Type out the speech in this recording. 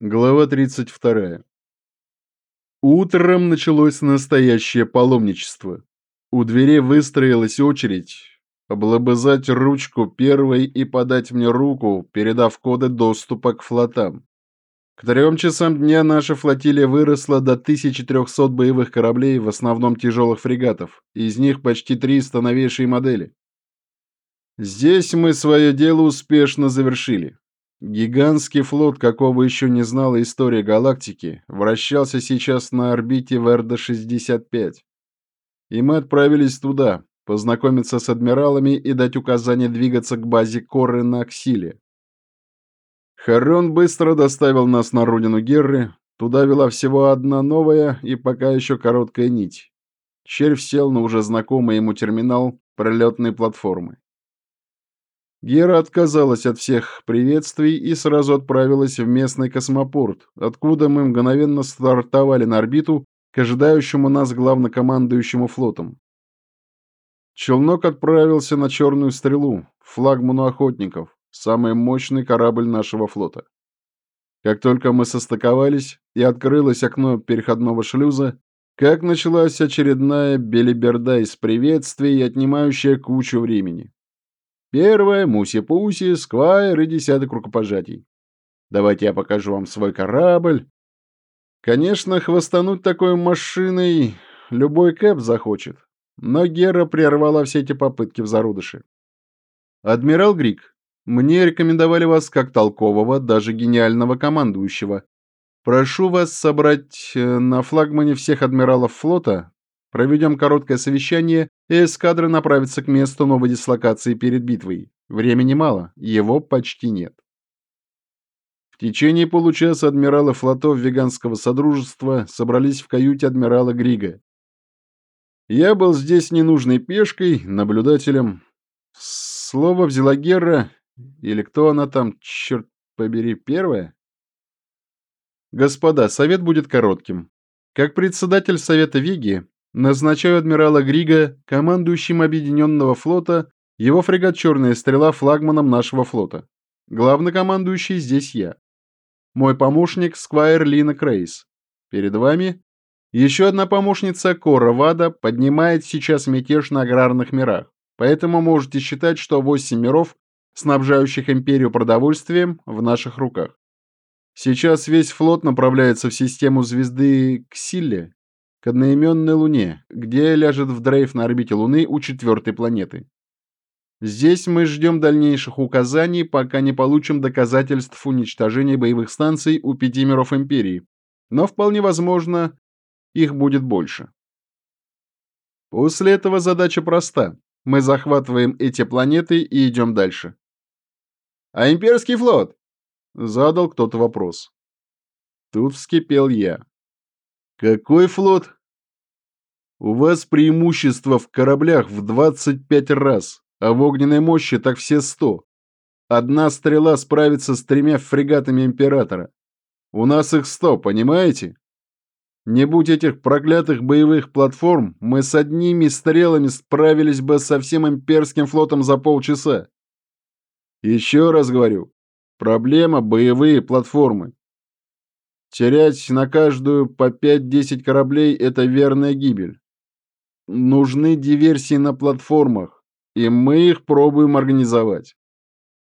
Глава 32. Утром началось настоящее паломничество. У двери выстроилась очередь. Облобызать ручку первой и подать мне руку, передав коды доступа к флотам. К трем часам дня наша флотилия выросла до 1300 боевых кораблей, в основном тяжелых фрегатов, из них почти 300 новейшие модели. Здесь мы свое дело успешно завершили. Гигантский флот, какого еще не знала история галактики, вращался сейчас на орбите Верда-65. И мы отправились туда, познакомиться с адмиралами и дать указание двигаться к базе Коры на Аксиле. Харон быстро доставил нас на родину Герры, туда вела всего одна новая и пока еще короткая нить. Червь сел на уже знакомый ему терминал пролетной платформы. Гера отказалась от всех приветствий и сразу отправилась в местный космопорт, откуда мы мгновенно стартовали на орбиту к ожидающему нас главнокомандующему флотом. Челнок отправился на Черную Стрелу, флагману охотников, самый мощный корабль нашего флота. Как только мы состыковались и открылось окно переходного шлюза, как началась очередная белиберда из приветствий, отнимающая кучу времени. Первое — Муси-Пуси, Сквайр и десяток рукопожатий. Давайте я покажу вам свой корабль. Конечно, хвостануть такой машиной любой кэп захочет, но Гера прервала все эти попытки в зародыше. Адмирал Грик, мне рекомендовали вас как толкового, даже гениального командующего. Прошу вас собрать э, на флагмане всех адмиралов флота, Проведем короткое совещание, и эскадра направится к месту новой дислокации перед битвой. Времени мало, его почти нет. В течение получаса адмиралы флотов Веганского Содружества собрались в каюте адмирала Грига. Я был здесь ненужной пешкой, наблюдателем. Слово взяла Герра, или кто она там, черт побери, первая? Господа, совет будет коротким. Как председатель Совета Виги, Назначаю адмирала Грига командующим Объединенного флота, его фрегат «Черная стрела» флагманом нашего флота. Главнокомандующий здесь я. Мой помощник Сквайр Лина Крейс. Перед вами еще одна помощница Кора Вада поднимает сейчас мятеж на аграрных мирах, поэтому можете считать, что восемь миров, снабжающих империю продовольствием, в наших руках. Сейчас весь флот направляется в систему звезды Ксилле, к одноименной Луне, где ляжет в дрейф на орбите Луны у четвертой планеты. Здесь мы ждем дальнейших указаний, пока не получим доказательств уничтожения боевых станций у пяти миров Империи, но вполне возможно, их будет больше. После этого задача проста. Мы захватываем эти планеты и идем дальше. «А имперский флот?» — задал кто-то вопрос. Тут вскипел я. Какой флот? У вас преимущество в кораблях в 25 раз, а в огненной мощи так все 100. Одна стрела справится с тремя фрегатами Императора. У нас их 100, понимаете? Не будь этих проклятых боевых платформ, мы с одними стрелами справились бы со всем имперским флотом за полчаса. Еще раз говорю, проблема боевые платформы. Терять на каждую по 5-10 кораблей – это верная гибель. Нужны диверсии на платформах, и мы их пробуем организовать.